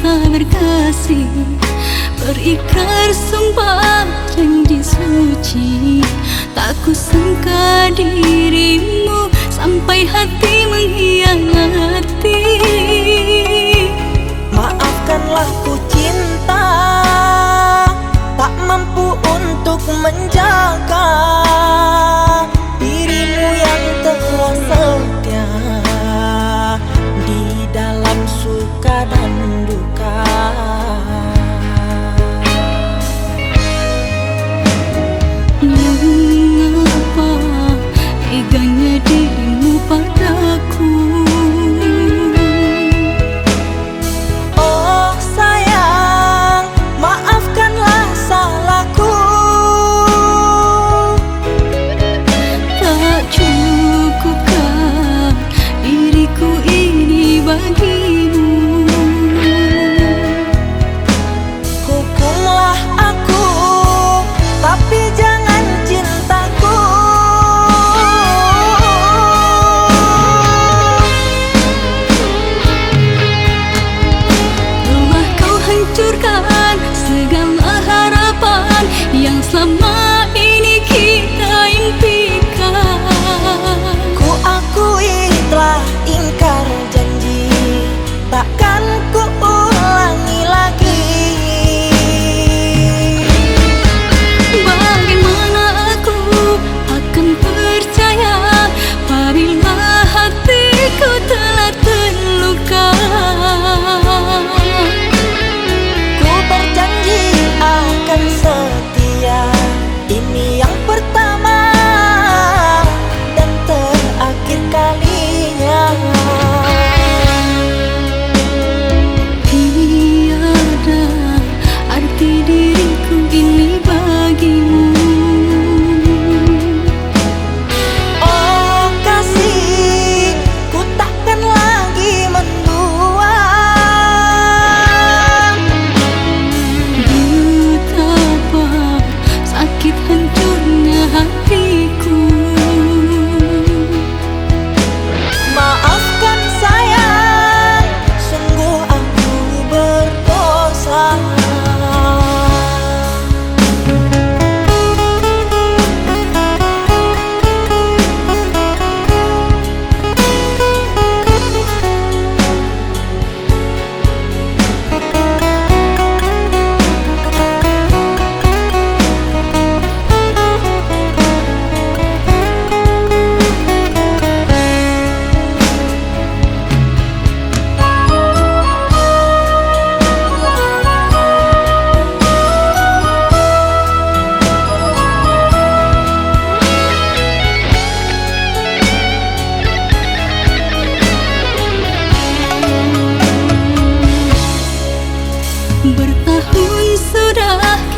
kata berkasih Berikrar sumpah janji suci. Tak kusangka diri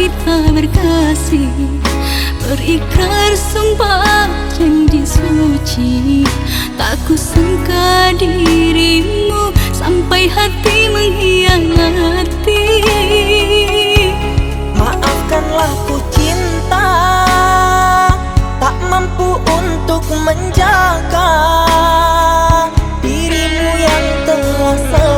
kita berkasih Berikrar sumpah janji suci Tak kusangka dirimu Sampai hati mengkhianati. Maafkanlah ku cinta Tak mampu untuk menjaga Dirimu yang terasa